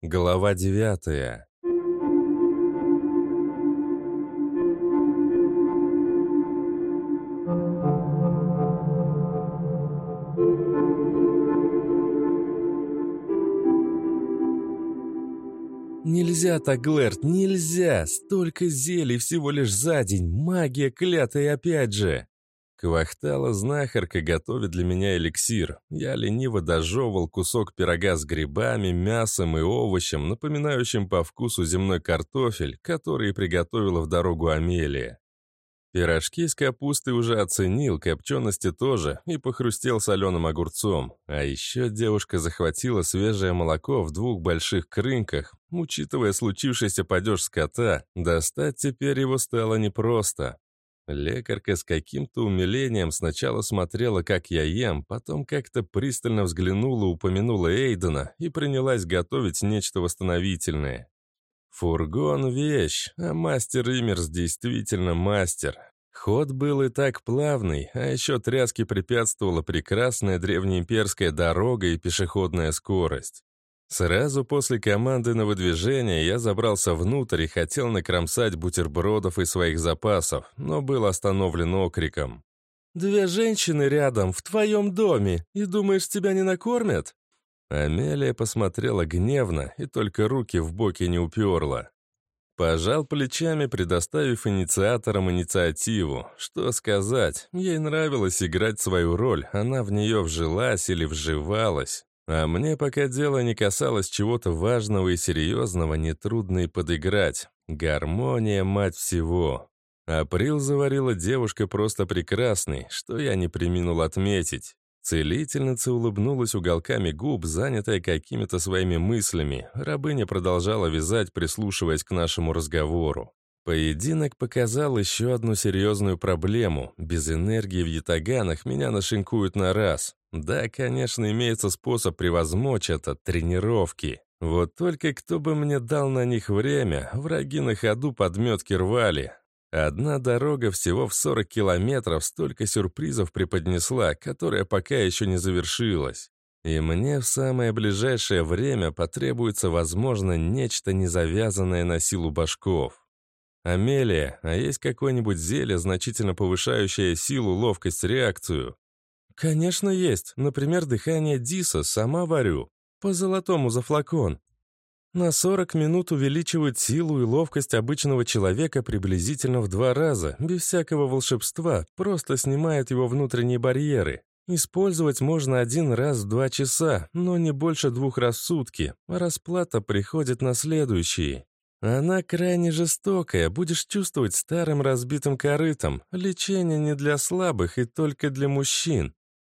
Глава девятая. «Нельзя так, Глэрт, нельзя! Столько зелий всего лишь за день! Магия клятая опять же!» Квахтала знахарка готовит для меня эликсир. Я лениво дожевывал кусок пирога с грибами, мясом и овощем, напоминающим по вкусу земной картофель, который приготовила в дорогу Амелия. Пирожки с капустой уже оценил, копчености тоже, и похрустел соленым огурцом. А еще девушка захватила свежее молоко в двух больших крынках. Учитывая случившийся падеж скота, достать теперь его стало непросто. Лекарка с каким-то умилением сначала смотрела, как я ем, потом как-то пристально взглянула, упомянула Эйдена и принялась готовить нечто восстановительное. Фургон — вещь, а мастер Имерс действительно мастер. Ход был и так плавный, а еще тряски препятствовала прекрасная древнеимперская дорога и пешеходная скорость. Сразу после команды на выдвижение я забрался внутрь и хотел накромсать бутербродов из своих запасов, но был остановлен окриком. «Две женщины рядом, в твоем доме, и думаешь, тебя не накормят?» Амелия посмотрела гневно и только руки в боки не уперла. Пожал плечами, предоставив инициаторам инициативу. Что сказать, ей нравилось играть свою роль, она в нее вжилась или вживалась. А мне пока дело не касалось чего-то важного и серьезного, нетрудно и подыграть. Гармония, мать всего. Април заварила девушка просто прекрасный, что я не приминул отметить. Целительница улыбнулась уголками губ, занятая какими-то своими мыслями. Рабыня продолжала вязать, прислушиваясь к нашему разговору. Поединок показал еще одну серьезную проблему. Без энергии в ятаганах меня нашинкуют на раз. Да, конечно, имеется способ превозмочь это — тренировки. Вот только кто бы мне дал на них время, враги на ходу подметки рвали. Одна дорога всего в 40 километров столько сюрпризов преподнесла, которая пока еще не завершилась. И мне в самое ближайшее время потребуется, возможно, нечто незавязанное на силу башков. «Амелия, а есть какое-нибудь зелье, значительно повышающее силу, ловкость, реакцию?» «Конечно есть. Например, дыхание Диса, сама варю. По золотому за флакон. На 40 минут увеличивает силу и ловкость обычного человека приблизительно в два раза, без всякого волшебства, просто снимает его внутренние барьеры. Использовать можно один раз в два часа, но не больше двух раз в сутки. Расплата приходит на следующие. Она крайне жестокая, будешь чувствовать старым разбитым корытом. Лечение не для слабых и только для мужчин.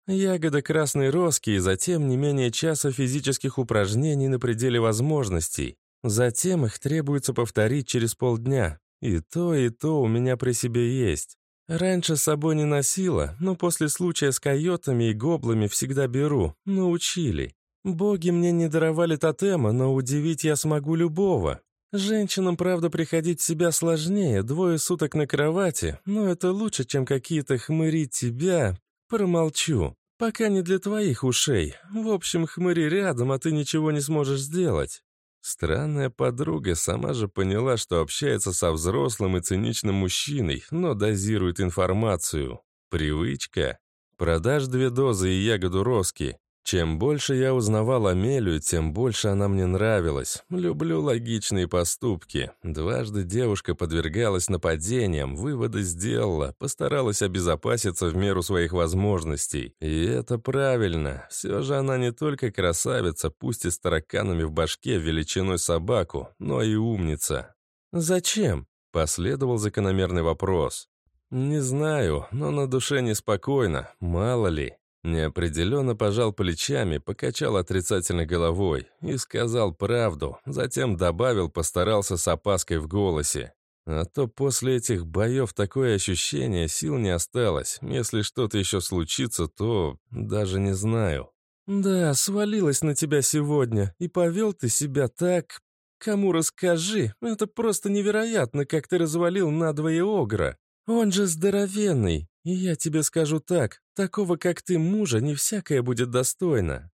Ягода красной роски и затем не менее часа физических упражнений на пределе возможностей. Затем их требуется повторить через полдня. И то, и то у меня при себе есть. Раньше с собой не носила, но после случая с койотами и гоблами всегда беру. Научили. Боги мне не даровали тотема, но удивить я смогу любого. Женщинам, правда, приходить в себя сложнее, двое суток на кровати, но это лучше, чем какие-то хмыри тебя, «Промолчу. Пока не для твоих ушей. В общем, хмыри рядом, а ты ничего не сможешь сделать». Странная подруга сама же поняла, что общается со взрослым и циничным мужчиной, но дозирует информацию. Привычка. Продашь две дозы и ягоду роски. Чем больше я узнавал Амелию, тем больше она мне нравилась. Люблю логичные поступки. Дважды девушка подвергалась нападениям, выводы сделала, постаралась обезопаситься в меру своих возможностей. И это правильно. Все же она не только красавица, пусть и с тараканами в башке величиной собаку, но и умница. «Зачем?» — последовал закономерный вопрос. «Не знаю, но на душе неспокойно, мало ли». Неопределенно пожал плечами, покачал отрицательно головой и сказал правду, затем добавил, постарался с опаской в голосе. А то после этих боев такое ощущение, сил не осталось. Если что-то еще случится, то даже не знаю. «Да, свалилась на тебя сегодня, и повел ты себя так... Кому расскажи, это просто невероятно, как ты развалил надвое Огра. Он же здоровенный, и я тебе скажу так, такого, как ты, мужа, не всякое будет достойно».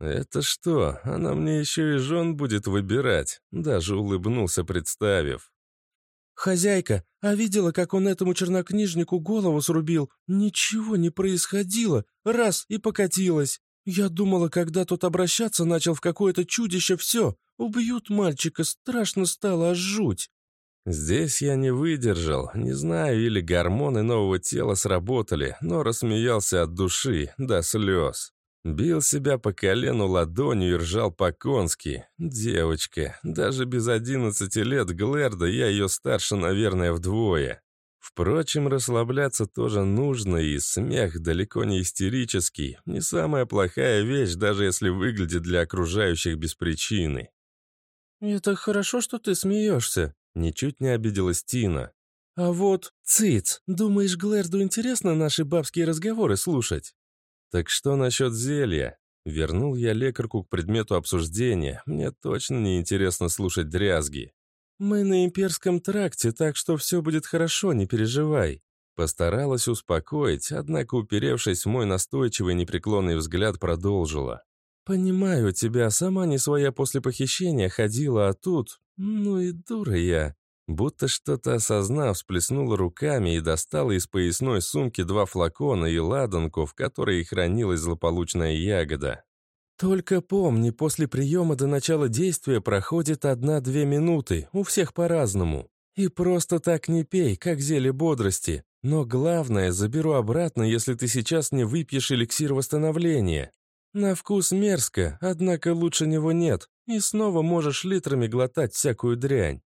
«Это что, она мне еще и жен будет выбирать?» Даже улыбнулся, представив. «Хозяйка, а видела, как он этому чернокнижнику голову срубил? Ничего не происходило. Раз и покатилась. Я думала, когда тот обращаться начал в какое-то чудище, все, убьют мальчика, страшно стало, аж жуть». Здесь я не выдержал, не знаю, или гормоны нового тела сработали, но рассмеялся от души, до слез. Бил себя по колену ладонью и ржал по-конски. Девочка, даже без одиннадцати лет Глэрда я ее старше, наверное, вдвое. Впрочем, расслабляться тоже нужно, и смех далеко не истерический. Не самая плохая вещь, даже если выглядит для окружающих без причины. «Это хорошо, что ты смеешься», — ничуть не обиделась Тина. «А вот, циц, думаешь, Глэрду интересно наши бабские разговоры слушать?» «Так что насчет зелья?» Вернул я лекарку к предмету обсуждения. Мне точно не интересно слушать дрязги. «Мы на имперском тракте, так что все будет хорошо, не переживай». Постаралась успокоить, однако, уперевшись в мой настойчивый непреклонный взгляд, продолжила. «Понимаю тебя, сама не своя после похищения ходила, а тут... Ну и дура я. Будто что-то осознав, всплеснула руками и достала из поясной сумки два флакона и ладанку, в которой хранилась злополучная ягода. «Только помни, после приема до начала действия проходит одна-две минуты, у всех по-разному. И просто так не пей, как зелье бодрости. Но главное, заберу обратно, если ты сейчас не выпьешь эликсир восстановления. На вкус мерзко, однако лучше него нет, и снова можешь литрами глотать всякую дрянь.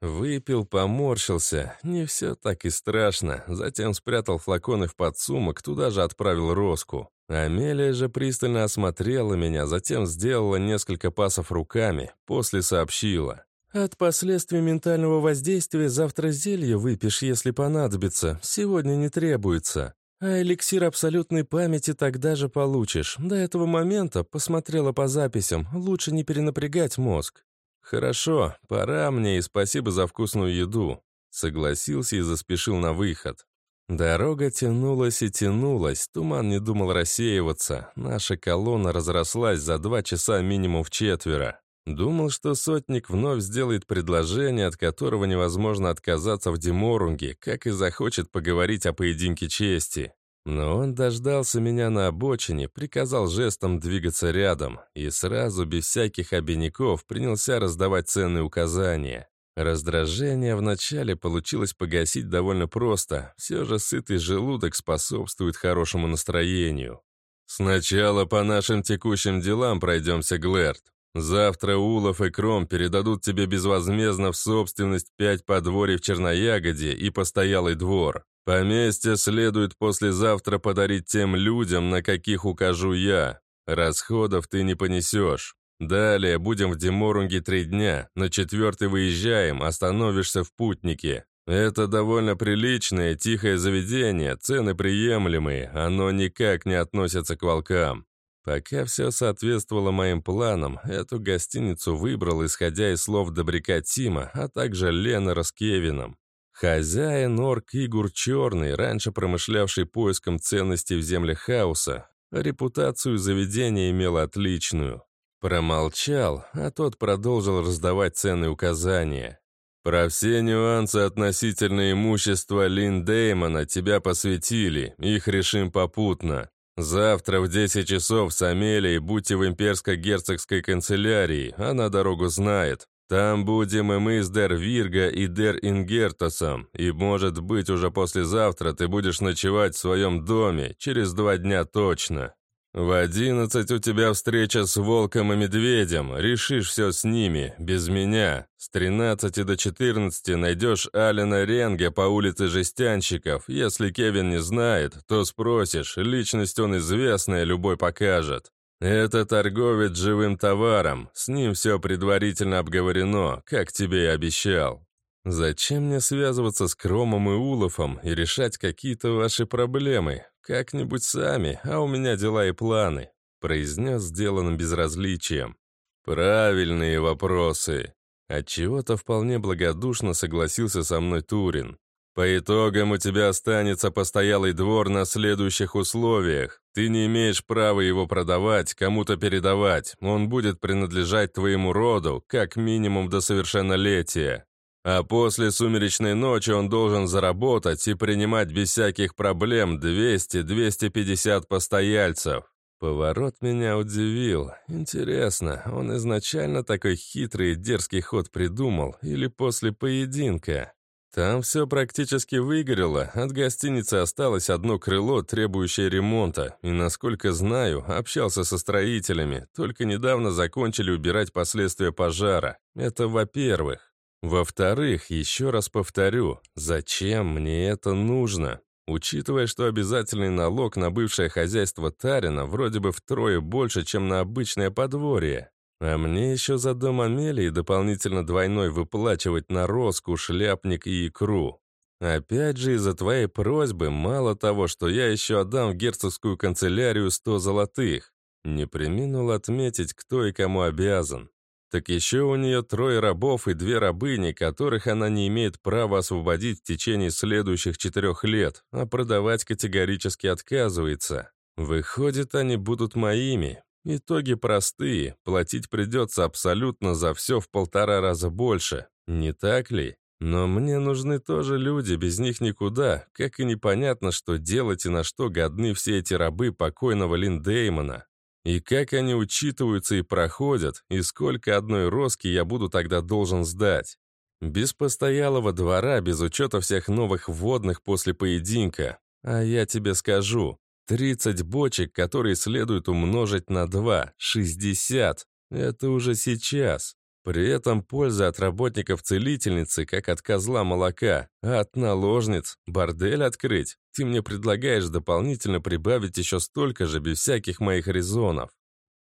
Выпил, поморщился. Не все так и страшно. Затем спрятал флаконы в подсумок, туда же отправил Роску. Амелия же пристально осмотрела меня, затем сделала несколько пасов руками, после сообщила. «От последствий ментального воздействия завтра зелье выпьешь, если понадобится. Сегодня не требуется. А эликсир абсолютной памяти тогда же получишь. До этого момента, посмотрела по записям, лучше не перенапрягать мозг. «Хорошо, пора мне и спасибо за вкусную еду», согласился и заспешил на выход. Дорога тянулась и тянулась, туман не думал рассеиваться. Наша колонна разрослась за два часа минимум в четверо. Думал, что сотник вновь сделает предложение, от которого невозможно отказаться в Деморунге, как и захочет поговорить о поединке чести. Но он дождался меня на обочине, приказал жестом двигаться рядом и сразу, без всяких обиняков, принялся раздавать ценные указания. Раздражение вначале получилось погасить довольно просто, все же сытый желудок способствует хорошему настроению. «Сначала по нашим текущим делам пройдемся, Глэрт. Завтра Улов и Кром передадут тебе безвозмездно в собственность пять подворий в Черноягоде и постоялый двор. Поместье следует послезавтра подарить тем людям, на каких укажу я. Расходов ты не понесешь. Далее будем в Деморунге три дня, на четвертый выезжаем, остановишься в Путнике. Это довольно приличное, тихое заведение, цены приемлемые, оно никак не относится к волкам. Пока все соответствовало моим планам, эту гостиницу выбрал, исходя из слов добряка Тима, а также Лена с Кевином. Хозяин орк Игур Черный, раньше промышлявший поиском ценностей в землях хаоса, репутацию заведения имел отличную. Промолчал, а тот продолжил раздавать ценные указания. «Про все нюансы относительно имущества Лин Деймона тебя посвятили, их решим попутно. Завтра в 10 часов с Амелией будьте в имперско-герцогской канцелярии, она дорогу знает. Там будем и мы с Дер Вирга и Дер Ингертосом, и, может быть, уже послезавтра ты будешь ночевать в своем доме, через два дня точно. В одиннадцать у тебя встреча с Волком и Медведем, решишь все с ними, без меня. С тринадцати до четырнадцати найдешь Алина Ренге по улице Жестянщиков. Если Кевин не знает, то спросишь, личность он известная, любой покажет. «Это торговец живым товаром. С ним все предварительно обговорено, как тебе и обещал. Зачем мне связываться с Кромом и Улофом и решать какие-то ваши проблемы? Как-нибудь сами, а у меня дела и планы», произнес сделанным безразличием. «Правильные вопросы». Отчего-то вполне благодушно согласился со мной Турин. По итогам у тебя останется постоялый двор на следующих условиях. Ты не имеешь права его продавать, кому-то передавать. Он будет принадлежать твоему роду, как минимум до совершеннолетия. А после сумеречной ночи он должен заработать и принимать без всяких проблем 200-250 постояльцев. Поворот меня удивил. Интересно, он изначально такой хитрый и дерзкий ход придумал или после поединка? Там все практически выгорело, от гостиницы осталось одно крыло, требующее ремонта, и, насколько знаю, общался со строителями, только недавно закончили убирать последствия пожара. Это во-первых. Во-вторых, еще раз повторю, зачем мне это нужно? Учитывая, что обязательный налог на бывшее хозяйство Тарина вроде бы втрое больше, чем на обычное подворье. А мне еще за дом Амелии дополнительно двойной выплачивать на роску, шляпник и икру. Опять же, из-за твоей просьбы, мало того, что я еще отдам в герцогскую канцелярию сто золотых. Не приминул отметить, кто и кому обязан. Так еще у нее трое рабов и две рабыни, которых она не имеет права освободить в течение следующих четырех лет, а продавать категорически отказывается. Выходит, они будут моими, Итоги простые, платить придется абсолютно за все в полтора раза больше, не так ли? Но мне нужны тоже люди, без них никуда, как и непонятно, что делать и на что годны все эти рабы покойного Линдеймона. И как они учитываются и проходят, и сколько одной роски я буду тогда должен сдать. Без постоялого двора, без учета всех новых вводных после поединка. А я тебе скажу, 30 бочек, которые следует умножить на 2, 60. Это уже сейчас. При этом польза от работников целительницы, как от козла молока, а от наложниц бордель открыть. Ты мне предлагаешь дополнительно прибавить еще столько же без всяких моих резонов.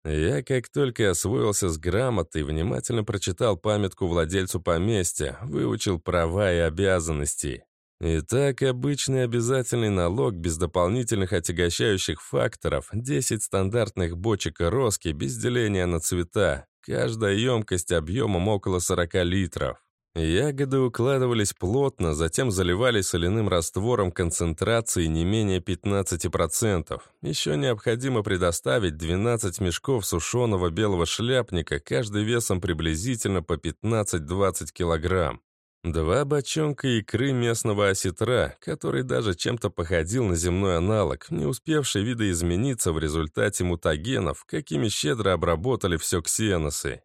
Я, как только освоился с грамотой, внимательно прочитал памятку владельцу поместья, выучил права и обязанности. Итак, обычный обязательный налог без дополнительных отягощающих факторов, 10 стандартных бочек роски без деления на цвета, каждая емкость объемом около 40 литров. Ягоды укладывались плотно, затем заливались соляным раствором концентрации не менее 15%. Еще необходимо предоставить 12 мешков сушеного белого шляпника, каждый весом приблизительно по 15-20 килограмм. Два бочонка икры местного осетра, который даже чем-то походил на земной аналог, не успевший видоизмениться в результате мутагенов, какими щедро обработали все ксеносы.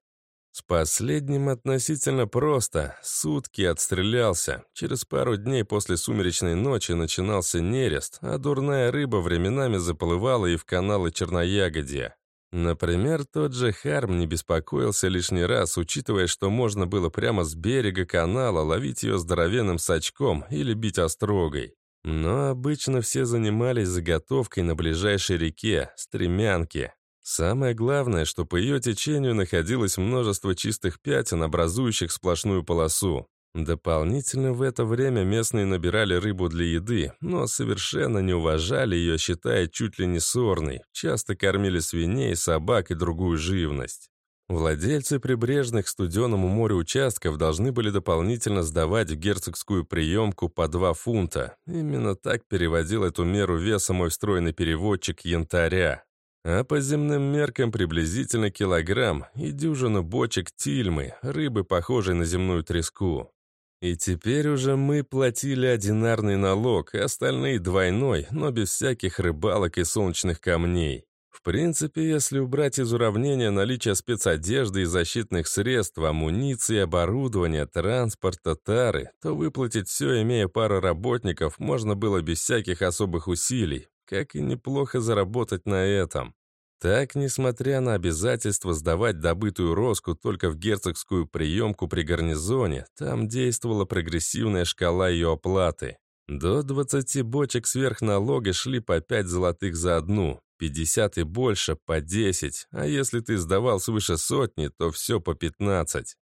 С последним относительно просто. Сутки отстрелялся. Через пару дней после сумеречной ночи начинался нерест, а дурная рыба временами заплывала и в каналы Черноягодья. Например, тот же Харм не беспокоился лишний раз, учитывая, что можно было прямо с берега канала ловить ее здоровенным сачком или бить острогой. Но обычно все занимались заготовкой на ближайшей реке, стремянке. Самое главное, что по ее течению находилось множество чистых пятен, образующих сплошную полосу. Дополнительно в это время местные набирали рыбу для еды, но совершенно не уважали ее, считая чуть ли не сорной. Часто кормили свиней, собак и другую живность. Владельцы прибрежных студеному морю участков должны были дополнительно сдавать в герцогскую приемку по 2 фунта. Именно так переводил эту меру веса мой встроенный переводчик янтаря. А по земным меркам приблизительно килограмм и дюжину бочек тильмы, рыбы, похожей на земную треску. И теперь уже мы платили одинарный налог, и остальные двойной, но без всяких рыбалок и солнечных камней. В принципе, если убрать из уравнения наличие спецодежды и защитных средств, амуниции, оборудования, транспорта, тары, то выплатить все, имея пару работников, можно было без всяких особых усилий, как и неплохо заработать на этом. Так, несмотря на обязательство сдавать добытую роску только в герцогскую приемку при гарнизоне, там действовала прогрессивная шкала ее оплаты. До 20 бочек сверхналога шли по 5 золотых за одну, 50 и больше по 10, а если ты сдавал свыше сотни, то все по 15.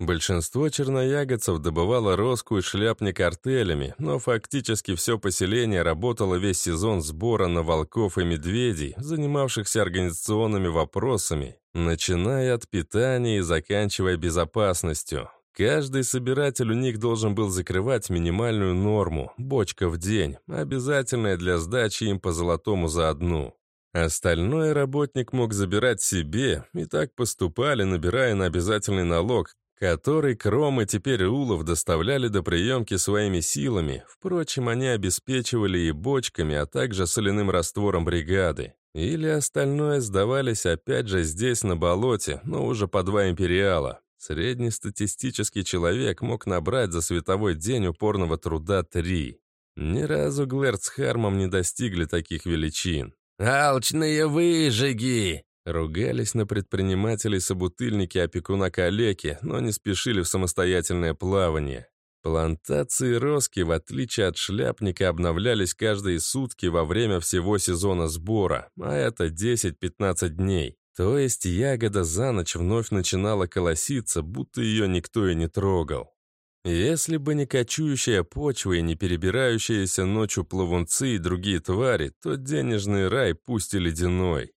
Большинство черноягодцев добывало роску и шляпник артелями, но фактически все поселение работало весь сезон сбора на волков и медведей, занимавшихся организационными вопросами, начиная от питания и заканчивая безопасностью. Каждый собиратель у них должен был закрывать минимальную норму, бочка в день, обязательная для сдачи им по золотому за одну. Остальное работник мог забирать себе, и так поступали, набирая на обязательный налог, который Кром и теперь Улов доставляли до приемки своими силами. Впрочем, они обеспечивали и бочками, а также соляным раствором бригады. Или остальное сдавались опять же здесь, на болоте, но уже по два империала. Среднестатистический человек мог набрать за световой день упорного труда три. Ни разу Глэрд с Хармом не достигли таких величин. «Алчные выжиги!» Ругались на предпринимателей собутыльники опекуна калеки, но не спешили в самостоятельное плавание. Плантации роски, в отличие от шляпника, обновлялись каждые сутки во время всего сезона сбора, а это 10-15 дней. То есть ягода за ночь вновь начинала колоситься, будто ее никто и не трогал. Если бы не кочующая почва и не перебирающиеся ночью плавунцы и другие твари, то денежный рай пусть и ледяной.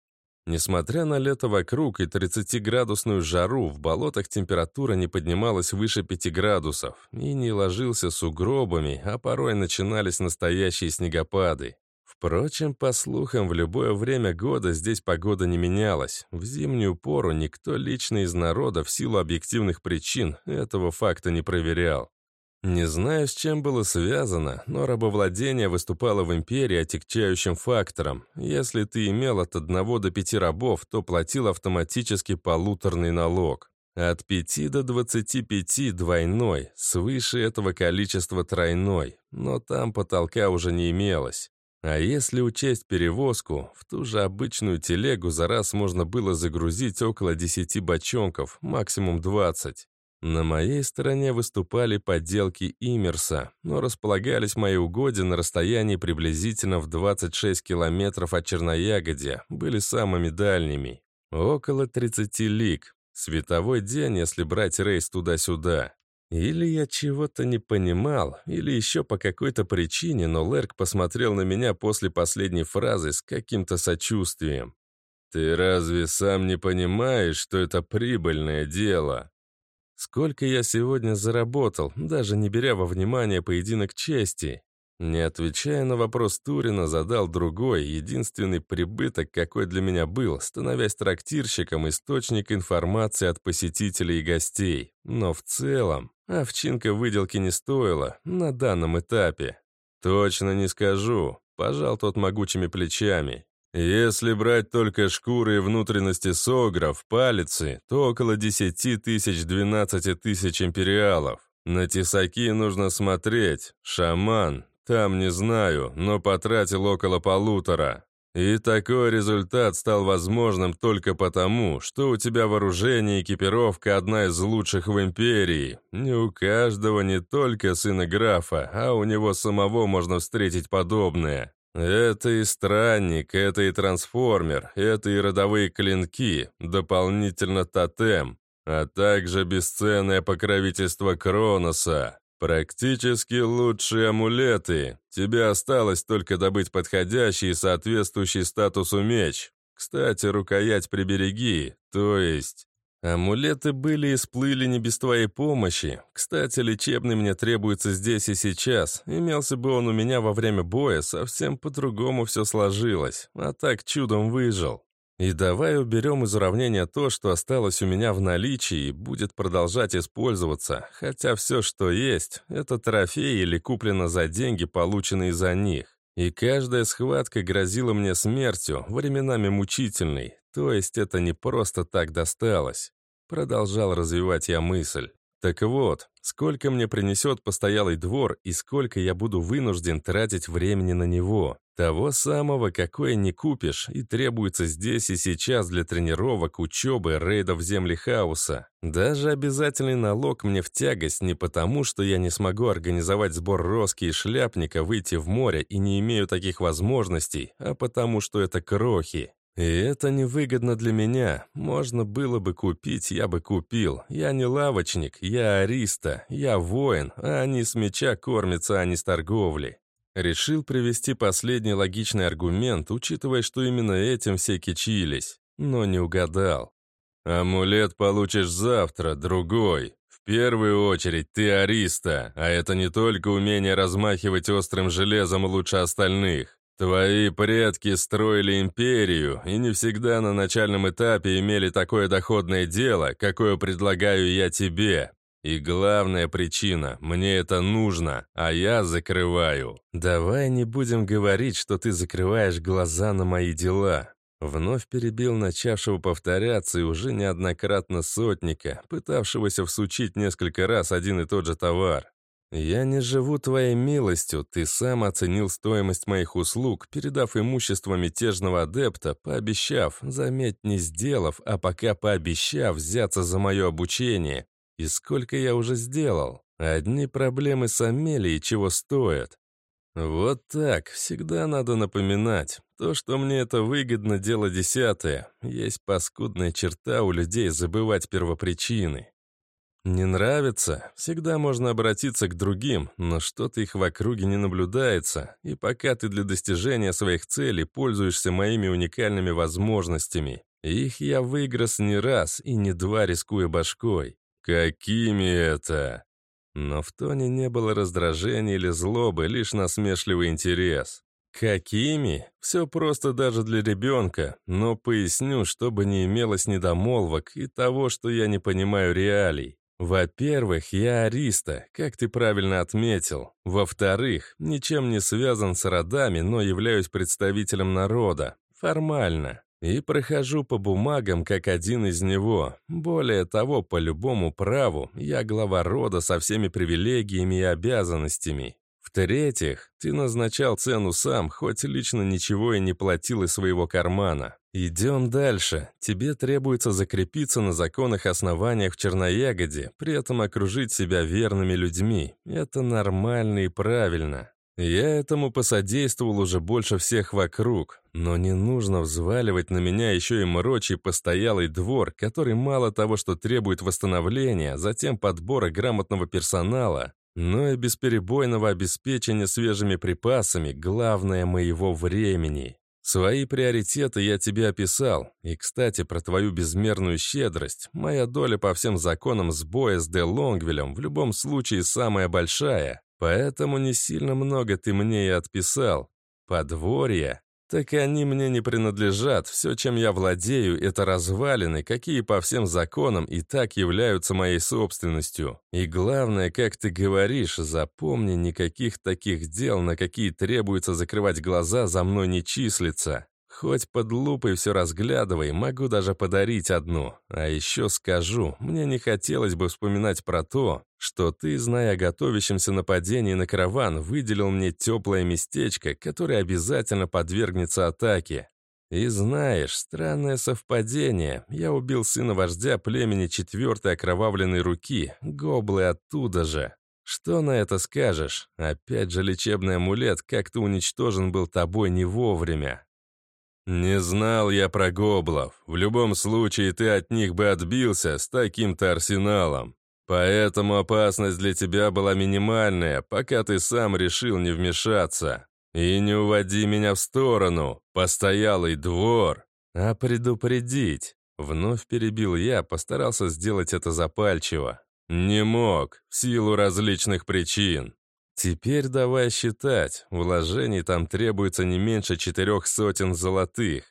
Несмотря на лето вокруг и 30-градусную жару, в болотах температура не поднималась выше 5 градусов и не ложился сугробами, а порой начинались настоящие снегопады. Впрочем, по слухам, в любое время года здесь погода не менялась. В зимнюю пору никто лично из народа в силу объективных причин этого факта не проверял. Не знаю, с чем было связано, но рабовладение выступало в империи отягчающим фактором. Если ты имел от одного до пяти рабов, то платил автоматически полуторный налог. От пяти до двадцати пяти двойной, свыше этого количества тройной, но там потолка уже не имелось. А если учесть перевозку, в ту же обычную телегу за раз можно было загрузить около десяти бочонков, максимум двадцать. На моей стороне выступали подделки Имерса, но располагались мои угодья на расстоянии приблизительно в 26 километров от Черноягодья, были самыми дальними. Около 30 лиг. Световой день, если брать рейс туда-сюда. Или я чего-то не понимал, или еще по какой-то причине, но Лерк посмотрел на меня после последней фразы с каким-то сочувствием. «Ты разве сам не понимаешь, что это прибыльное дело?» Сколько я сегодня заработал, даже не беря во внимание поединок чести? Не отвечая на вопрос Турина, задал другой, единственный прибыток, какой для меня был, становясь трактирщиком, источник информации от посетителей и гостей. Но в целом, овчинка выделки не стоила на данном этапе. Точно не скажу, пожал тот могучими плечами. Если брать только шкуры и внутренности согров, палицы, то около 10 тысяч 12 тысяч империалов. На тесаки нужно смотреть. Шаман, там не знаю, но потратил около полутора. И такой результат стал возможным только потому, что у тебя вооружение и экипировка одна из лучших в империи. Не у каждого не только сына графа, а у него самого можно встретить подобное. Это и странник, это и трансформер, это и родовые клинки, дополнительно тотем, а также бесценное покровительство Кроноса. Практически лучшие амулеты. Тебе осталось только добыть подходящий и соответствующий статусу меч. Кстати, рукоять прибереги, то есть... Амулеты были и сплыли не без твоей помощи. Кстати, лечебный мне требуется здесь и сейчас. Имелся бы он у меня во время боя, совсем по-другому все сложилось. А так чудом выжил. И давай уберем из уравнения то, что осталось у меня в наличии и будет продолжать использоваться, хотя все, что есть, это трофеи или куплено за деньги, полученные за них. И каждая схватка грозила мне смертью, временами мучительной, то есть это не просто так досталось. Продолжал развивать я мысль. Так вот, сколько мне принесет постоялый двор и сколько я буду вынужден тратить времени на него. Того самого, какое не купишь, и требуется здесь и сейчас для тренировок, учебы, рейдов земли хаоса. Даже обязательный налог мне в тягость не потому, что я не смогу организовать сбор роски и шляпника, выйти в море и не имею таких возможностей, а потому что это крохи. И это невыгодно для меня. Можно было бы купить, я бы купил. Я не лавочник, я ариста, я воин, а они с меча кормятся, а не с торговли. Решил привести последний логичный аргумент, учитывая, что именно этим все кичились. Но не угадал. «Амулет получишь завтра, другой. В первую очередь ты ариста, а это не только умение размахивать острым железом лучше остальных. Твои предки строили империю и не всегда на начальном этапе имели такое доходное дело, какое предлагаю я тебе. И главная причина – мне это нужно, а я закрываю. Давай не будем говорить, что ты закрываешь глаза на мои дела. Вновь перебил начавшего повторяться и уже неоднократно сотника, пытавшегося всучить несколько раз один и тот же товар. «Я не живу твоей милостью, ты сам оценил стоимость моих услуг, передав имущество мятежного адепта, пообещав, заметь, не сделав, а пока пообещав взяться за мое обучение. И сколько я уже сделал? Одни проблемы с Амелией чего стоят. Вот так, всегда надо напоминать. То, что мне это выгодно, дело десятое. Есть паскудная черта у людей забывать первопричины. Не нравится? Всегда можно обратиться к другим, но что-то их в округе не наблюдается, и пока ты для достижения своих целей пользуешься моими уникальными возможностями. Их я выиграс не раз и не два, рискуя башкой. Какими это? Но в тоне не было раздражения или злобы, лишь насмешливый интерес. Какими? Все просто даже для ребенка, но поясню, чтобы не имелось недомолвок и того, что я не понимаю реалий. Во-первых, я ариста, как ты правильно отметил. Во-вторых, ничем не связан с родами, но являюсь представителем народа. Формально. И прохожу по бумагам как один из него. Более того, по любому праву, я глава рода со всеми привилегиями и обязанностями. В-третьих, ты назначал цену сам, хоть лично ничего и не платил из своего кармана. Идем дальше. Тебе требуется закрепиться на законных основаниях в Черноягоде, при этом окружить себя верными людьми. Это нормально и правильно. Я этому посодействовал уже больше всех вокруг, но не нужно взваливать на меня еще и мрочий постоялый двор, который мало того, что требует восстановления, затем подбора грамотного персонала, но и бесперебойного обеспечения свежими припасами, главное моего времени. Свои приоритеты я тебе описал. И, кстати, про твою безмерную щедрость. Моя доля по всем законам сбоя с Де Лонгвилем в любом случае самая большая. Поэтому не сильно много ты мне и отписал. Подворье так и они мне не принадлежат. Все, чем я владею, это развалины, какие по всем законам и так являются моей собственностью. И главное, как ты говоришь, запомни, никаких таких дел, на какие требуется закрывать глаза, за мной не числится. Хоть под лупой все разглядывай, могу даже подарить одну. А еще скажу, мне не хотелось бы вспоминать про то, что ты, зная о готовящемся нападении на караван, выделил мне теплое местечко, которое обязательно подвергнется атаке. И знаешь, странное совпадение. Я убил сына вождя племени четвертой окровавленной руки, гоблы оттуда же. Что на это скажешь? Опять же лечебный амулет как-то уничтожен был тобой не вовремя. «Не знал я про гоблов. В любом случае ты от них бы отбился с таким-то арсеналом. Поэтому опасность для тебя была минимальная, пока ты сам решил не вмешаться. И не уводи меня в сторону, постоялый двор, а предупредить». Вновь перебил я, постарался сделать это запальчиво. «Не мог, в силу различных причин. Теперь давай считать, вложений там требуется не меньше четырех сотен золотых.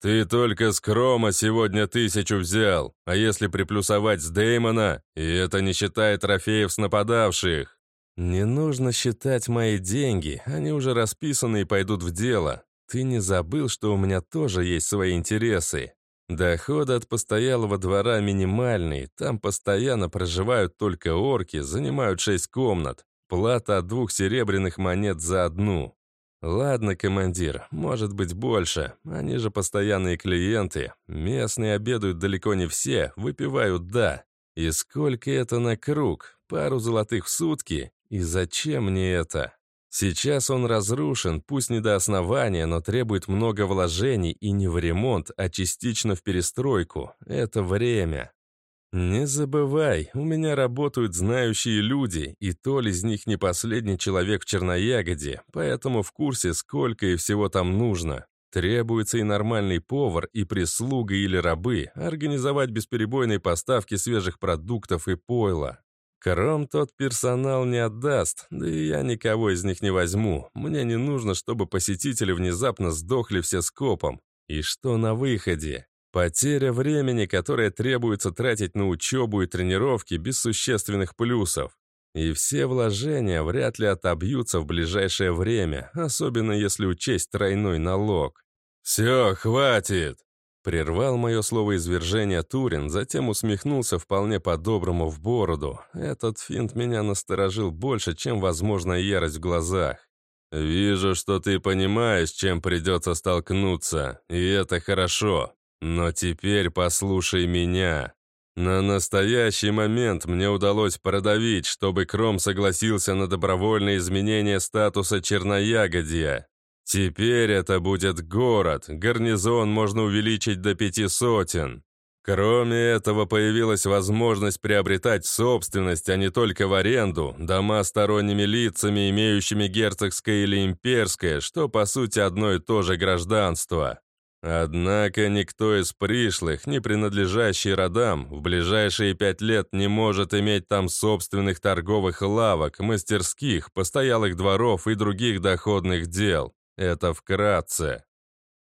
Ты только с Крома сегодня тысячу взял, а если приплюсовать с Деймона, и это не считая трофеев с нападавших. Не нужно считать мои деньги, они уже расписаны и пойдут в дело. Ты не забыл, что у меня тоже есть свои интересы. Доходы от постоялого двора минимальные, там постоянно проживают только орки, занимают шесть комнат. Плата от двух серебряных монет за одну. Ладно, командир, может быть больше. Они же постоянные клиенты. Местные обедают далеко не все, выпивают «да». И сколько это на круг? Пару золотых в сутки? И зачем мне это? Сейчас он разрушен, пусть не до основания, но требует много вложений и не в ремонт, а частично в перестройку. Это время. «Не забывай, у меня работают знающие люди, и Толь из них не последний человек в Черноягоде, поэтому в курсе, сколько и всего там нужно. Требуется и нормальный повар, и прислуга или рабы, организовать бесперебойные поставки свежих продуктов и пойла. Кром тот персонал не отдаст, да и я никого из них не возьму. Мне не нужно, чтобы посетители внезапно сдохли все скопом. И что на выходе? Потеря времени, которое требуется тратить на учебу и тренировки без существенных плюсов. И все вложения вряд ли отобьются в ближайшее время, особенно если учесть тройной налог. «Все, хватит!» Прервал мое слово извержения Турин, затем усмехнулся вполне по-доброму в бороду. Этот финт меня насторожил больше, чем возможная ярость в глазах. «Вижу, что ты понимаешь, чем придется столкнуться, и это хорошо. Но теперь послушай меня. На настоящий момент мне удалось продавить, чтобы Кром согласился на добровольное изменение статуса черноягодья. Теперь это будет город, гарнизон можно увеличить до пяти сотен. Кроме этого, появилась возможность приобретать собственность, а не только в аренду, дома сторонними лицами, имеющими герцогское или имперское, что по сути одно и то же гражданство. Однако никто из пришлых, не принадлежащий родам, в ближайшие пять лет не может иметь там собственных торговых лавок, мастерских, постоялых дворов и других доходных дел. Это вкратце.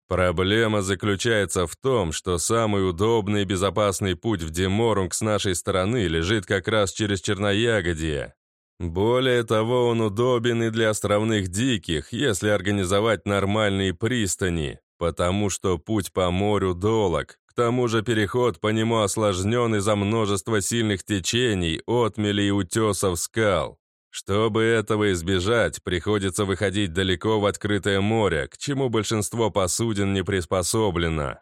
Проблема заключается в том, что самый удобный и безопасный путь в Деморунг с нашей стороны лежит как раз через Черноягодье. Более того, он удобен и для островных диких, если организовать нормальные пристани, потому что путь по морю долог. К тому же переход по нему осложнен из-за множества сильных течений, отмелей и утесов скал. Чтобы этого избежать, приходится выходить далеко в открытое море, к чему большинство посудин не приспособлено.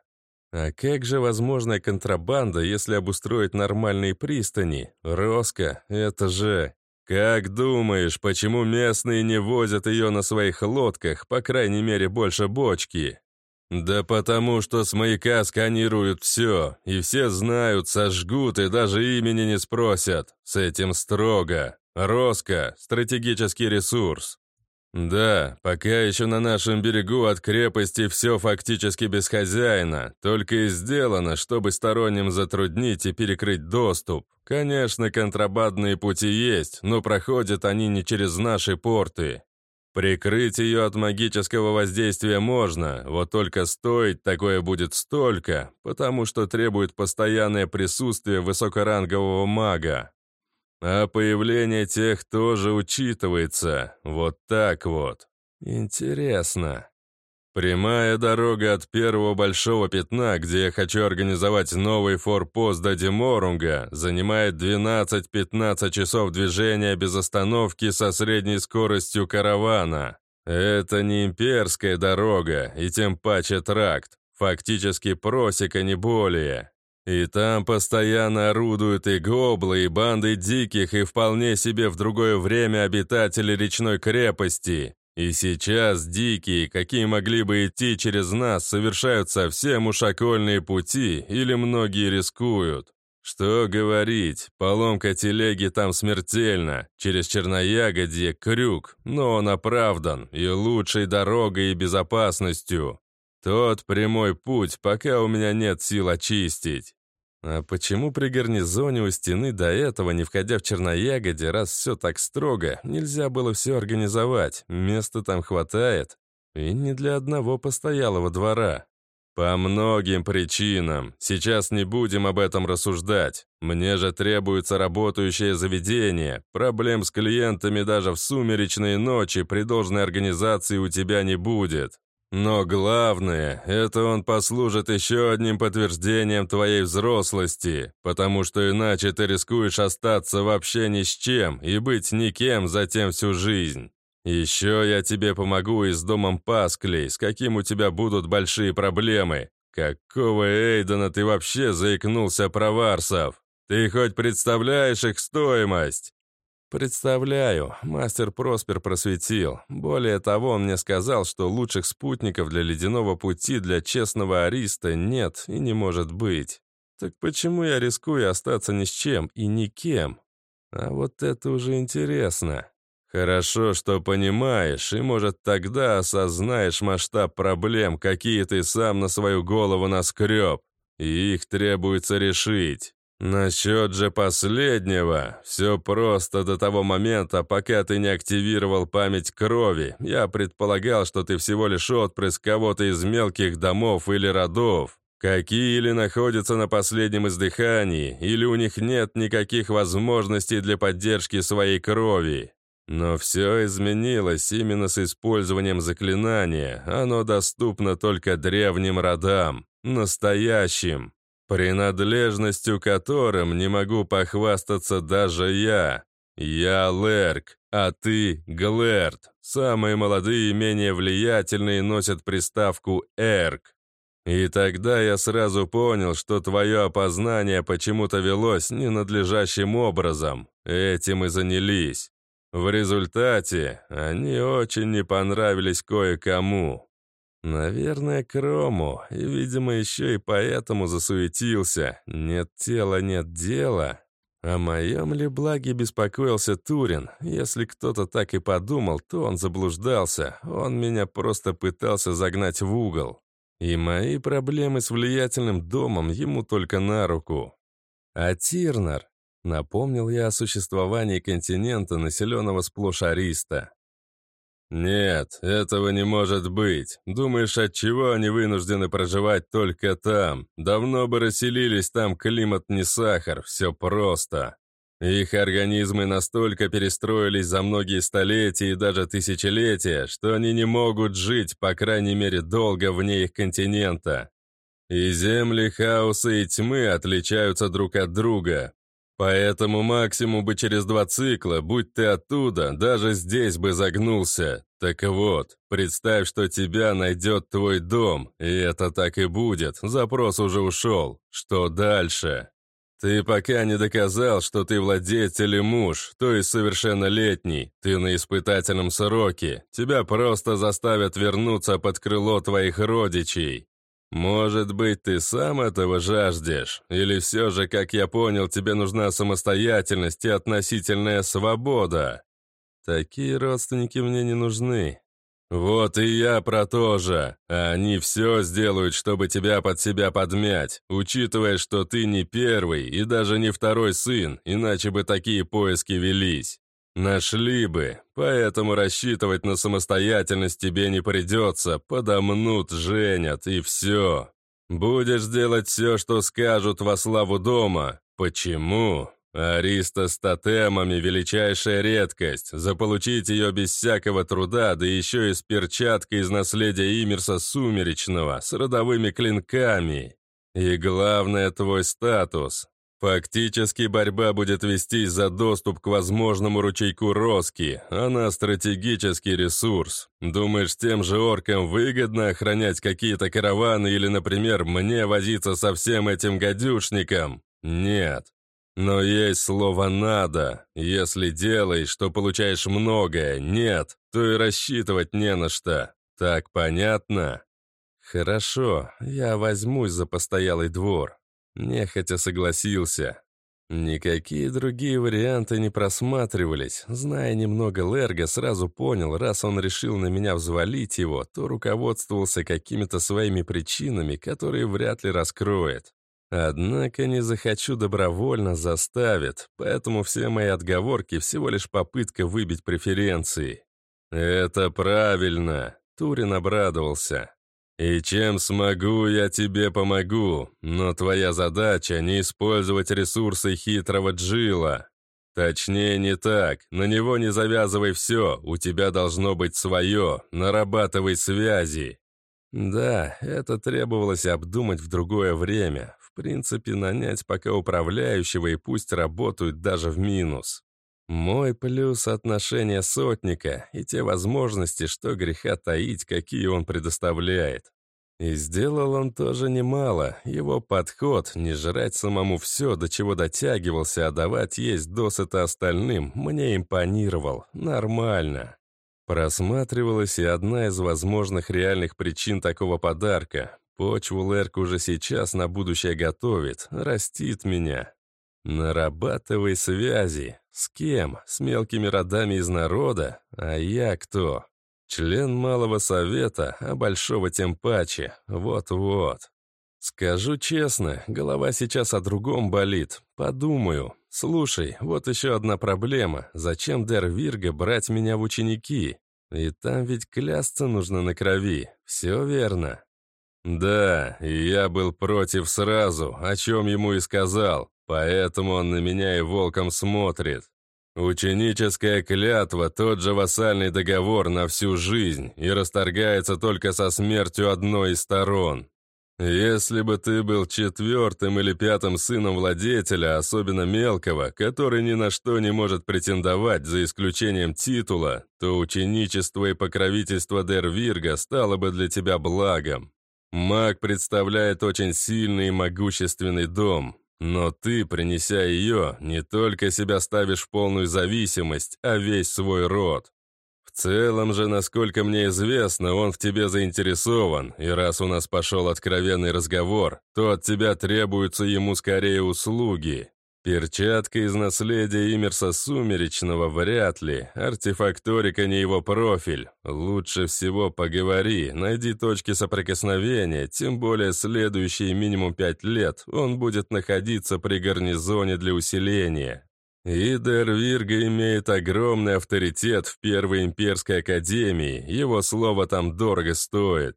А как же возможная контрабанда, если обустроить нормальные пристани? Роско, это же... Как думаешь, почему местные не возят ее на своих лодках, по крайней мере, больше бочки? Да потому что с маяка сканируют все, и все знают, сожгут и даже имени не спросят. С этим строго. Роско – стратегический ресурс. Да, пока еще на нашем берегу от крепости все фактически без хозяина, только и сделано, чтобы сторонним затруднить и перекрыть доступ. Конечно, контрабандные пути есть, но проходят они не через наши порты. Прикрыть ее от магического воздействия можно, вот только стоить такое будет столько, потому что требует постоянное присутствие высокорангового мага. А появление тех тоже учитывается. Вот так вот. Интересно. Прямая дорога от первого большого пятна, где я хочу организовать новый форпост до Деморунга, занимает 12-15 часов движения без остановки со средней скоростью каравана. Это не имперская дорога, и тем паче тракт. Фактически просека, не более. И там постоянно орудуют и гоблы, и банды диких, и вполне себе в другое время обитатели речной крепости. И сейчас дикие, какие могли бы идти через нас, совершают совсем уж пути, или многие рискуют. Что говорить, поломка телеги там смертельна, через Черноягодье крюк, но он оправдан, и лучшей дорогой и безопасностью. Тот прямой путь, пока у меня нет сил очистить. А почему при гарнизоне у стены до этого, не входя в Черноягоде, раз все так строго, нельзя было все организовать, места там хватает? И не для одного постоялого двора. По многим причинам. Сейчас не будем об этом рассуждать. Мне же требуется работающее заведение. Проблем с клиентами даже в сумеречные ночи при должной организации у тебя не будет. Но главное, это он послужит еще одним подтверждением твоей взрослости, потому что иначе ты рискуешь остаться вообще ни с чем и быть никем затем всю жизнь. Еще я тебе помогу и с домом Пасклей, с каким у тебя будут большие проблемы. Какого Эйдена ты вообще заикнулся про Варсов? Ты хоть представляешь их стоимость? «Представляю, мастер Проспер просветил. Более того, он мне сказал, что лучших спутников для ледяного пути для честного ариста нет и не может быть. Так почему я рискую остаться ни с чем и никем? А вот это уже интересно. Хорошо, что понимаешь, и, может, тогда осознаешь масштаб проблем, какие ты сам на свою голову наскреб, и их требуется решить. Насчет же последнего, все просто до того момента, пока ты не активировал память крови. Я предполагал, что ты всего лишь отпрыск кого-то из мелких домов или родов, какие или находятся на последнем издыхании, или у них нет никаких возможностей для поддержки своей крови. Но все изменилось именно с использованием заклинания. Оно доступно только древним родам, настоящим принадлежностью которым не могу похвастаться даже я. Я Лерк, а ты Глэрд. Самые молодые и менее влиятельные носят приставку «Эрк». И тогда я сразу понял, что твое опознание почему-то велось ненадлежащим образом. Этим и занялись. В результате они очень не понравились кое-кому. Наверное, Крому, и, видимо, еще и поэтому засуетился. Нет тела, нет дела. О моем ли благе беспокоился Турин? Если кто-то так и подумал, то он заблуждался. Он меня просто пытался загнать в угол. И мои проблемы с влиятельным домом ему только на руку. А Тирнер? Напомнил я о существовании континента, населенного сплошь ариста. «Нет, этого не может быть. Думаешь, от чего они вынуждены проживать только там? Давно бы расселились там, климат не сахар, все просто. Их организмы настолько перестроились за многие столетия и даже тысячелетия, что они не могут жить, по крайней мере, долго вне их континента. И земли хаоса и тьмы отличаются друг от друга, Поэтому максимум бы через два цикла, будь ты оттуда, даже здесь бы загнулся. Так вот, представь, что тебя найдет твой дом, и это так и будет, запрос уже ушел. Что дальше? Ты пока не доказал, что ты владетель и муж, то есть совершеннолетний, ты на испытательном сроке, тебя просто заставят вернуться под крыло твоих родичей. «Может быть, ты сам этого жаждешь? Или все же, как я понял, тебе нужна самостоятельность и относительная свобода?» «Такие родственники мне не нужны». «Вот и я про то же. Они все сделают, чтобы тебя под себя подмять, учитывая, что ты не первый и даже не второй сын, иначе бы такие поиски велись. Нашли бы, поэтому рассчитывать на самостоятельность тебе не придется, подомнут, женят и все. Будешь делать все, что скажут во славу дома. Почему? Ариста с тотемами – величайшая редкость. Заполучить ее без всякого труда, да еще и с перчаткой из наследия Имерса Сумеречного, с родовыми клинками. И главное – твой статус. Фактически борьба будет вестись за доступ к возможному ручейку Роски. Она стратегический ресурс. Думаешь, тем же оркам выгодно охранять какие-то караваны или, например, мне возиться со всем этим гадюшником? Нет. Но есть слово «надо». Если делаешь, то получаешь многое. Нет, то и рассчитывать не на что. Так понятно? Хорошо, я возьмусь за постоялый двор. Нехотя согласился. Никакие другие варианты не просматривались. Зная немного Лерга, сразу понял, раз он решил на меня взвалить его, то руководствовался какими-то своими причинами, которые вряд ли раскроет. Однако не захочу добровольно заставит, поэтому все мои отговорки всего лишь попытка выбить преференции. «Это правильно», — Турин обрадовался. «И чем смогу, я тебе помогу, но твоя задача не использовать ресурсы хитрого Джила. Точнее, не так, на него не завязывай все, у тебя должно быть свое, нарабатывай связи». Да, это требовалось обдумать в другое время. В принципе, нанять пока управляющего и пусть работают даже в минус. Мой плюс — отношения сотника и те возможности, что греха таить, какие он предоставляет. И сделал он тоже немало. Его подход — не жрать самому все, до чего дотягивался, а давать есть досыта остальным, мне импонировал. Нормально. Просматривалась и одна из возможных реальных причин такого подарка. Почву Лерк уже сейчас на будущее готовит, растит меня. Нарабатывай связи. С кем? С мелкими родами из народа? А я кто? Член малого совета, а большого тем паче. Вот-вот. Скажу честно, голова сейчас о другом болит. Подумаю. Слушай, вот еще одна проблема. Зачем Дер Вирга брать меня в ученики? И там ведь клясться нужно на крови. Все верно. Да, я был против сразу, о чем ему и сказал. Поэтому он на меня и волком смотрит. Ученическая клятва – тот же вассальный договор на всю жизнь и расторгается только со смертью одной из сторон. Если бы ты был четвертым или пятым сыном владетеля, особенно мелкого, который ни на что не может претендовать за исключением титула, то ученичество и покровительство Дервирга стало бы для тебя благом. Маг представляет очень сильный и могущественный дом, но ты, принеся ее, не только себя ставишь в полную зависимость, а весь свой род. В целом же, насколько мне известно, он в тебе заинтересован, и раз у нас пошел откровенный разговор, то от тебя требуются ему скорее услуги. Перчатка из наследия Имерса Сумеречного вряд ли, артефакторика не его профиль. Лучше всего поговори, найди точки соприкосновения, тем более следующие минимум пять лет он будет находиться при гарнизоне для усиления. И Дервирга имеет огромный авторитет в Первой Имперской Академии, его слово там дорого стоит.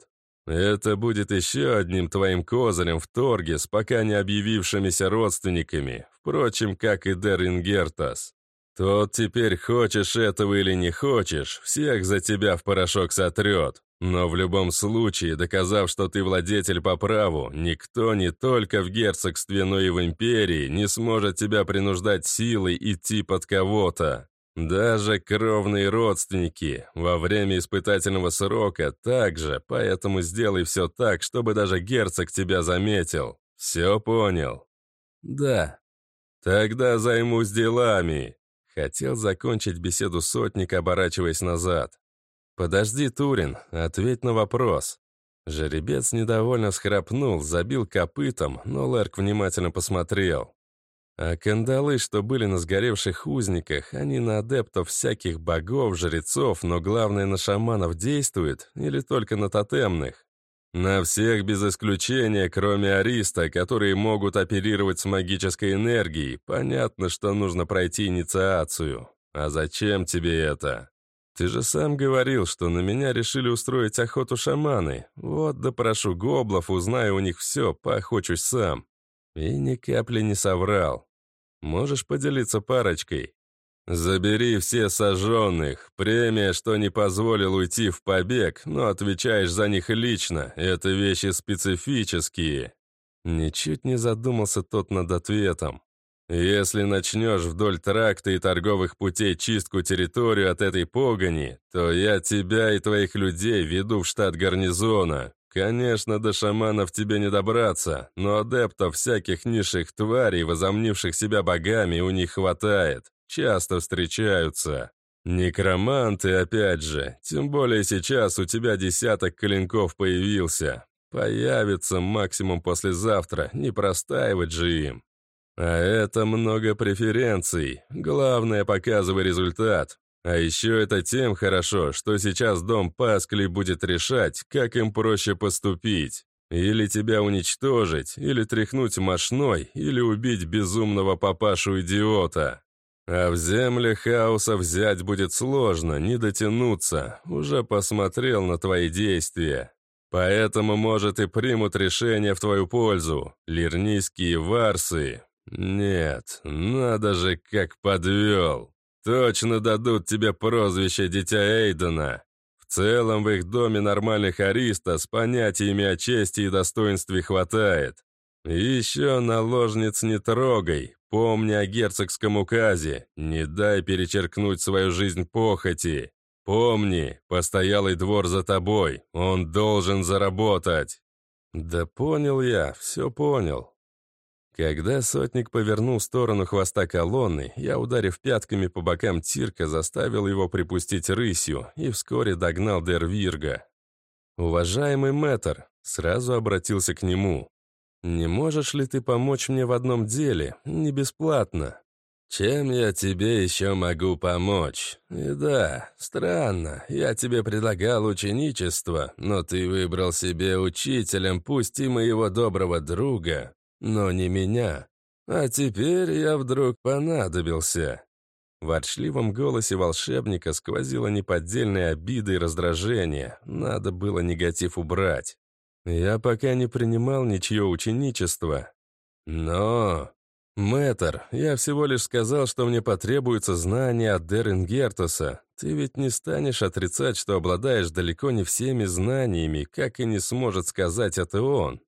Это будет еще одним твоим козырем в торге с пока не объявившимися родственниками, впрочем, как и Дерингертас. Тот теперь, хочешь этого или не хочешь, всех за тебя в порошок сотрет. Но в любом случае, доказав, что ты владетель по праву, никто не только в герцогстве, но и в империи не сможет тебя принуждать силой идти под кого-то. Даже кровные родственники во время испытательного срока также, поэтому сделай все так, чтобы даже герцог тебя заметил. Все понял? Да. Тогда займусь делами. Хотел закончить беседу сотник, оборачиваясь назад. «Подожди, Турин, ответь на вопрос». Жеребец недовольно всхрапнул, забил копытом, но Лерк внимательно посмотрел. А кандалы, что были на сгоревших узниках, они на адептов всяких богов, жрецов, но главное на шаманов действуют или только на тотемных? На всех без исключения, кроме Ариста, которые могут оперировать с магической энергией, понятно, что нужно пройти инициацию. А зачем тебе это? Ты же сам говорил, что на меня решили устроить охоту шаманы. Вот допрошу гоблов, узнаю у них все, поохочусь сам. И ни капли не соврал. Можешь поделиться парочкой? Забери все сожженных. Премия, что не позволил уйти в побег, но отвечаешь за них лично. Это вещи специфические. Ничуть не задумался тот над ответом. Если начнешь вдоль тракта и торговых путей чистку территорию от этой погони, то я тебя и твоих людей веду в штат гарнизона. Конечно, до шаманов тебе не добраться, но адептов всяких низших тварей, возомнивших себя богами, у них хватает. Часто встречаются. Некроманты, опять же. Тем более сейчас у тебя десяток клинков появился. Появится максимум послезавтра, не простаивать же им. А это много преференций. Главное, показывай результат. А еще это тем хорошо, что сейчас дом Паскли будет решать, как им проще поступить. Или тебя уничтожить, или тряхнуть мошной, или убить безумного папашу-идиота. А в земле хаоса взять будет сложно, не дотянуться. Уже посмотрел на твои действия. Поэтому, может, и примут решение в твою пользу. Лирнийские варсы. Нет, надо же, как подвел. Точно дадут тебе прозвище «Дитя Эйдена». В целом в их доме нормальных ариста с понятиями о чести и достоинстве хватает. Еще наложниц не трогай, помни о герцогском указе, не дай перечеркнуть свою жизнь похоти. Помни, постоялый двор за тобой, он должен заработать. Да понял я, все понял. Когда сотник повернул в сторону хвоста колонны, я, ударив пятками по бокам Тирка, заставил его припустить рысью и вскоре догнал Дервирга. «Уважаемый мэтр», — сразу обратился к нему, — «не можешь ли ты помочь мне в одном деле, не бесплатно?» Чем я тебе еще могу помочь? И да, странно, я тебе предлагал ученичество, но ты выбрал себе учителем, пусть и моего доброго друга, но не меня. А теперь я вдруг понадобился». В ворчливом голосе волшебника сквозила неподдельная обида и раздражение. Надо было негатив убрать. Я пока не принимал ничье ученичество. Но... «Мэтр, я всего лишь сказал, что мне потребуется знание от Деренгертоса. Ты ведь не станешь отрицать, что обладаешь далеко не всеми знаниями, как и не сможет сказать это он.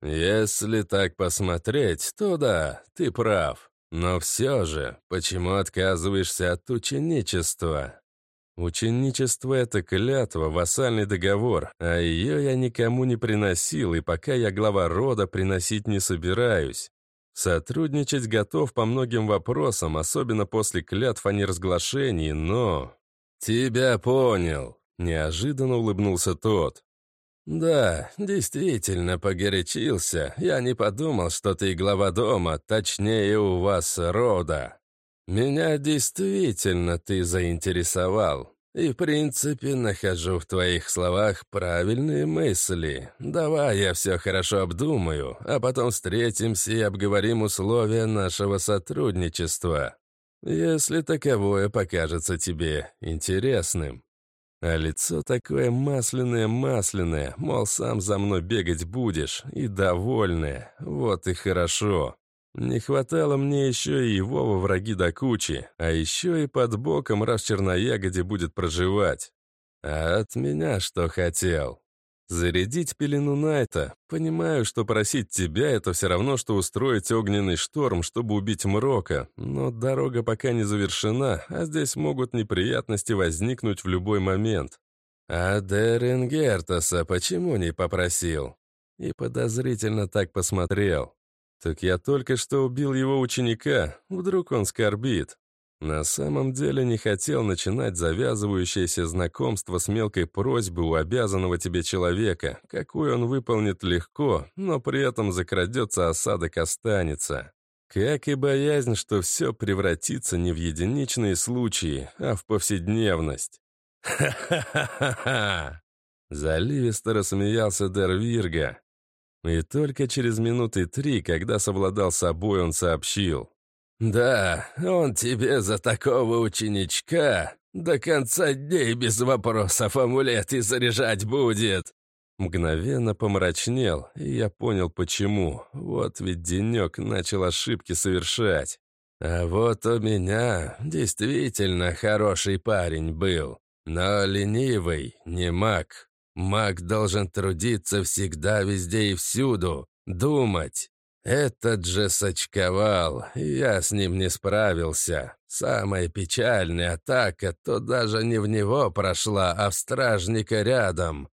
Если так посмотреть, то да, ты прав. Но все же, почему отказываешься от ученичества?» Ученичество — это клятва, вассальный договор, а ее я никому не приносил, и пока я глава рода, приносить не собираюсь. Сотрудничать готов по многим вопросам, особенно после клятв о неразглашении, но... «Тебя понял», — неожиданно улыбнулся тот. «Да, действительно погорячился. Я не подумал, что ты глава дома, точнее, у вас рода. Меня действительно ты заинтересовал. И, в принципе, нахожу в твоих словах правильные мысли. Давай я все хорошо обдумаю, а потом встретимся и обговорим условия нашего сотрудничества, если таковое покажется тебе интересным. А лицо такое масляное-масляное, мол, сам за мной бегать будешь, и довольное. Вот и хорошо. Не хватало мне еще и его во враги до кучи, а еще и под боком раз черноягоде будет проживать. А от меня что хотел? Зарядить пелену Найта. Понимаю, что просить тебя — это все равно, что устроить огненный шторм, чтобы убить Мрока, но дорога пока не завершена, а здесь могут неприятности возникнуть в любой момент. А Дерин Гертаса почему не попросил? И подозрительно так посмотрел. «Так я только что убил его ученика, вдруг он скорбит». На самом деле не хотел начинать завязывающееся знакомство с мелкой просьбой у обязанного тебе человека, какую он выполнит легко, но при этом закрадется осадок останется. Как и боязнь, что все превратится не в единичные случаи, а в повседневность. «Ха-ха-ха-ха-ха!» Заливисто рассмеялся Дервирга. И только через минуты три, когда совладал собой, он сообщил. «Да, он тебе за такого ученичка до конца дней без вопросов амулеты заряжать будет!» Мгновенно помрачнел, и я понял, почему. Вот ведь денек начал ошибки совершать. А вот у меня действительно хороший парень был, но ленивый, не маг. Маг должен трудиться всегда, везде и всюду, думать. Этот же сочковал, я с ним не справился. Самая печальная атака то даже не в него прошла, а в стражника рядом.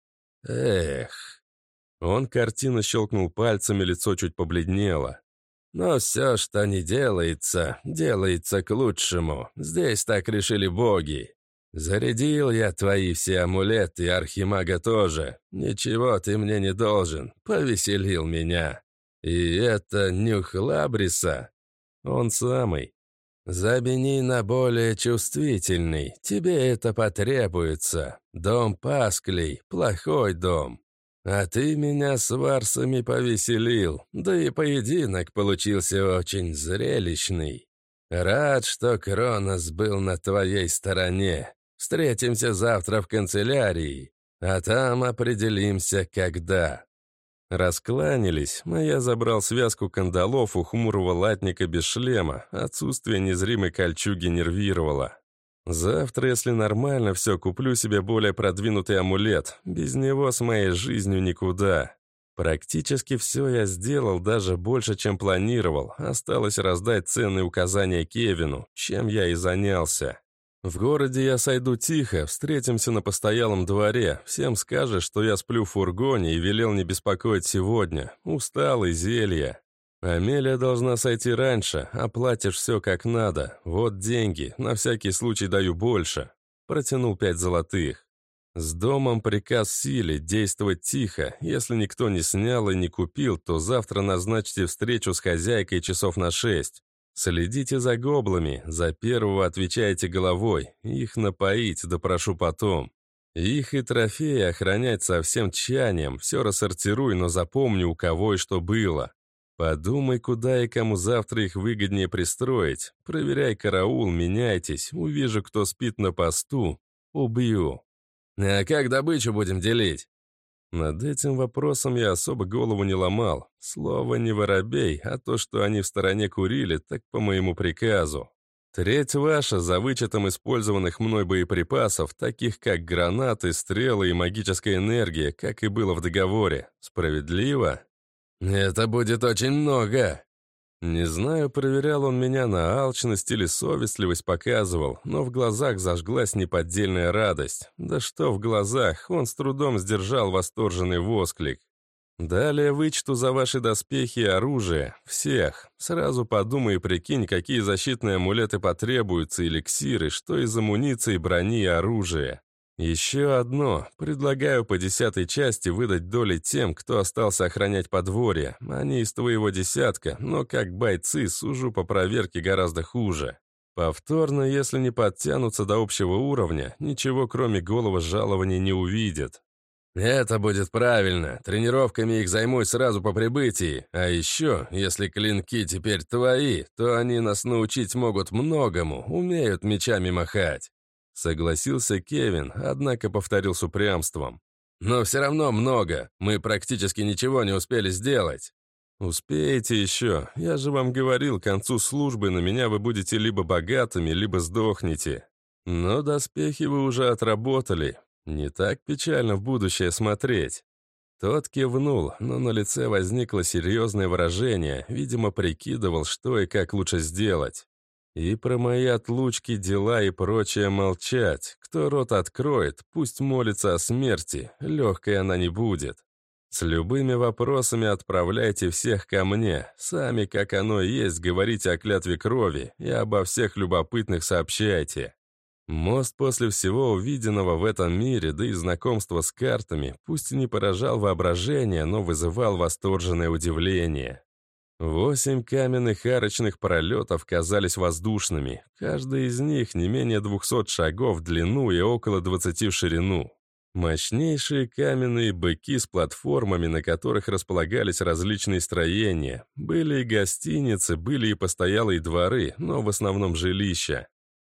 Эх. Он картина щелкнул пальцами, лицо чуть побледнело. Но все, что не делается, делается к лучшему. Здесь так решили боги. «Зарядил я твои все амулеты, Архимага тоже. Ничего ты мне не должен. Повеселил меня. И это нюх Лабриса. Он самый. Забини на более чувствительный. Тебе это потребуется. Дом Пасклей. Плохой дом. А ты меня с варсами повеселил. Да и поединок получился очень зрелищный. Рад, что Кронос был на твоей стороне. Встретимся завтра в канцелярии, а там определимся, когда». Раскланялись, а я забрал связку кандалов у хмурого латника без шлема, отсутствие незримой кольчуги нервировало. Завтра, если нормально все, куплю себе более продвинутый амулет. Без него с моей жизнью никуда. Практически все я сделал, даже больше, чем планировал. Осталось раздать ценные указания Кевину, чем я и занялся. В городе я сойду тихо, встретимся на постоялом дворе. Всем скажешь, что я сплю в фургоне и велел не беспокоить сегодня. Устал и зелья. Амелия должна сойти раньше, оплатишь все как надо. Вот деньги, на всякий случай даю больше. Протянул пять золотых. С домом приказ силе, действовать тихо. Если никто не снял и не купил, то завтра назначьте встречу с хозяйкой часов на шесть. Следите за гоблами, за первого отвечайте головой, их напоить, допрошу потом. Их и трофеи охранять со всем тщанием, все рассортируй, но запомни, у кого и что было. Подумай, куда и кому завтра их выгоднее пристроить. Проверяй караул, меняйтесь, увижу, кто спит на посту, убью. А как добычу будем делить? Над этим вопросом я особо голову не ломал. Слово не воробей, а то, что они в стороне курили, так по моему приказу. Треть ваша за вычетом использованных мной боеприпасов, таких как гранаты, стрелы и магическая энергия, как и было в договоре. Справедливо? Это будет очень много. Не знаю, проверял он меня на алчность или совестливость показывал, но в глазах зажглась неподдельная радость. Да что в глазах, он с трудом сдержал восторженный восклик. Далее вычту за ваши доспехи и оружие. Всех. Сразу подумай и прикинь, какие защитные амулеты потребуются, эликсиры, что из амуниции, брони и оружия. Еще одно. Предлагаю по десятой части выдать доли тем, кто остался охранять подворье. Они из твоего десятка, но как бойцы, сужу по проверке гораздо хуже. Повторно, если не подтянутся до общего уровня, ничего кроме голого жалования не увидят. Это будет правильно. Тренировками их займусь сразу по прибытии. А еще, если клинки теперь твои, то они нас научить могут многому, умеют мечами махать. Согласился Кевин, однако повторил с упрямством. «Но все равно много. Мы практически ничего не успели сделать». «Успеете еще. Я же вам говорил, к концу службы на меня вы будете либо богатыми, либо сдохнете. Но доспехи вы уже отработали. Не так печально в будущее смотреть». Тот кивнул, но на лице возникло серьезное выражение, видимо, прикидывал, что и как лучше сделать. И про мои отлучки, дела и прочее молчать. Кто рот откроет, пусть молится о смерти, легкой она не будет. С любыми вопросами отправляйте всех ко мне. Сами, как оно есть, говорите о клятве крови и обо всех любопытных сообщайте. Мост после всего увиденного в этом мире, да и знакомства с картами, пусть и не поражал воображение, но вызывал восторженное удивление. Восемь каменных арочных пролетов казались воздушными, каждый из них не менее двухсот шагов в длину и около двадцати в ширину. Мощнейшие каменные быки с платформами, на которых располагались различные строения. Были и гостиницы, были и постоялые дворы, но в основном жилища.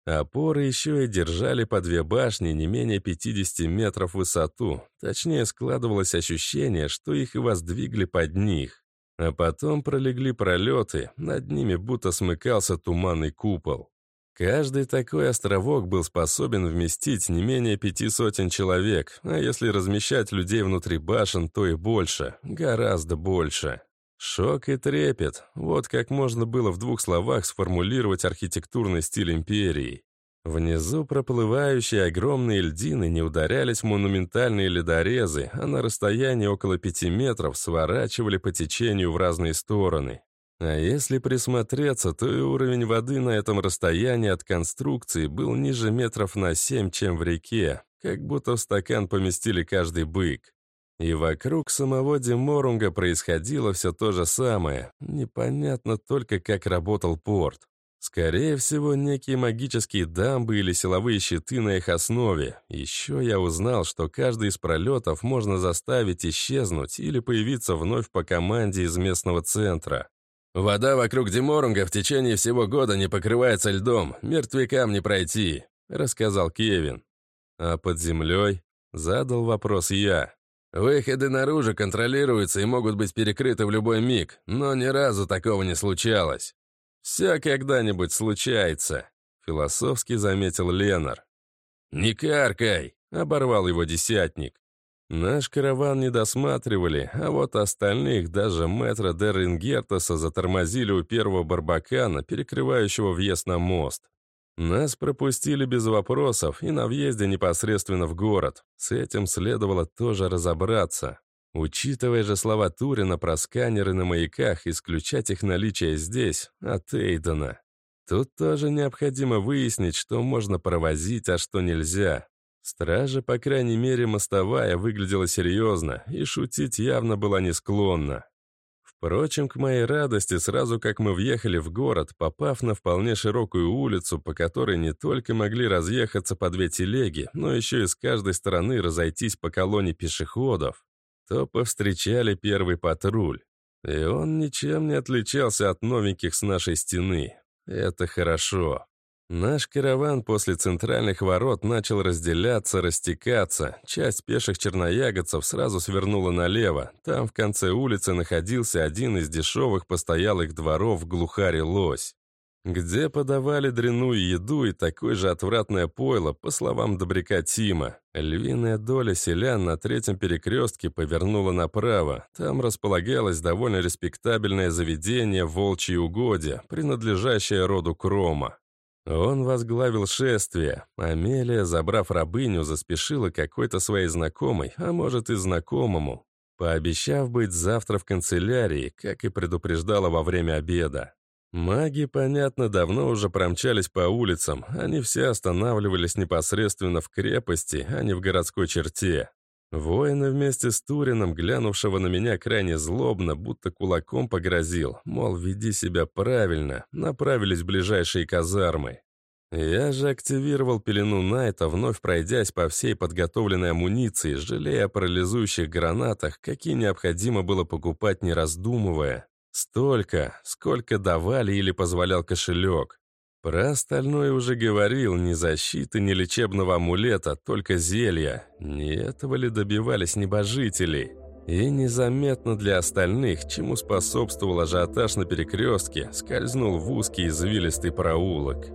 Опоры еще и держали по две башни не менее 50 метров в высоту. Точнее, складывалось ощущение, что их и воздвигли под них. А потом пролегли пролеты, над ними будто смыкался туманный купол. Каждый такой островок был способен вместить не менее пяти сотен человек, а если размещать людей внутри башен, то и больше, гораздо больше. Шок и трепет – вот как можно было в двух словах сформулировать архитектурный стиль империи. Внизу проплывающие огромные льдины не ударялись в монументальные ледорезы, а на расстоянии около пяти метров сворачивали по течению в разные стороны. А если присмотреться, то и уровень воды на этом расстоянии от конструкции был ниже метров на семь, чем в реке, как будто в стакан поместили каждый бык. И вокруг самого Деморунга происходило все то же самое. Непонятно только, как работал порт. Скорее всего, некие магические дамбы или силовые щиты на их основе. Еще я узнал, что каждый из пролетов можно заставить исчезнуть или появиться вновь по команде из местного центра. «Вода вокруг Деморунга в течение всего года не покрывается льдом, мертвякам не пройти», — рассказал Кевин. «А под землей?» — задал вопрос я. «Выходы наружу контролируются и могут быть перекрыты в любой миг, но ни разу такого не случалось». «Все когда-нибудь случается», — философски заметил Ленар. «Не каркай!» — оборвал его десятник. Наш караван не досматривали, а вот остальных, даже мэтра де Рингертоса, затормозили у первого барбакана, перекрывающего въезд на мост. Нас пропустили без вопросов и на въезде непосредственно в город. С этим следовало тоже разобраться. Учитывая же слова Турина про сканеры на маяках, исключать их наличие здесь, от Эйдена. Тут тоже необходимо выяснить, что можно провозить, а что нельзя. Стража, по крайней мере, мостовая, выглядела серьезно, и шутить явно была не склонна. Впрочем, к моей радости, сразу как мы въехали в город, попав на вполне широкую улицу, по которой не только могли разъехаться по две телеги, но еще и с каждой стороны разойтись по колонне пешеходов, то повстречали первый патруль. И он ничем не отличался от новеньких с нашей стены. Это хорошо. Наш караван после центральных ворот начал разделяться, растекаться. Часть пеших черноягодцев сразу свернула налево. Там в конце улицы находился один из дешевых постоялых дворов глухари Лось, где подавали дряную еду и такое же отвратное пойло, по словам добряка Тима. Львиная доля селян на третьем перекрестке повернула направо. Там располагалось довольно респектабельное заведение «Волчьи угодья», принадлежащее роду Крома. Он возглавил шествие. Амелия, забрав рабыню, заспешила какой-то своей знакомой, а может и знакомому, пообещав быть завтра в канцелярии, как и предупреждала во время обеда. Маги, понятно, давно уже промчались по улицам, они все останавливались непосредственно в крепости, а не в городской черте. Воины вместе с Турином, глянувшего на меня крайне злобно, будто кулаком погрозил, мол, веди себя правильно, направились в ближайшие казармы. Я же активировал пелену Найта, вновь пройдясь по всей подготовленной амуниции, жалея о парализующих гранатах, какие необходимо было покупать не раздумывая. Столько, сколько давали или позволял кошелек. Про остальное уже говорил, ни защиты, ни лечебного амулета, только зелья. Не этого ли добивались небожители? И незаметно для остальных, чему способствовал ажиотаж на перекрестке, скользнул в узкий извилистый проулок.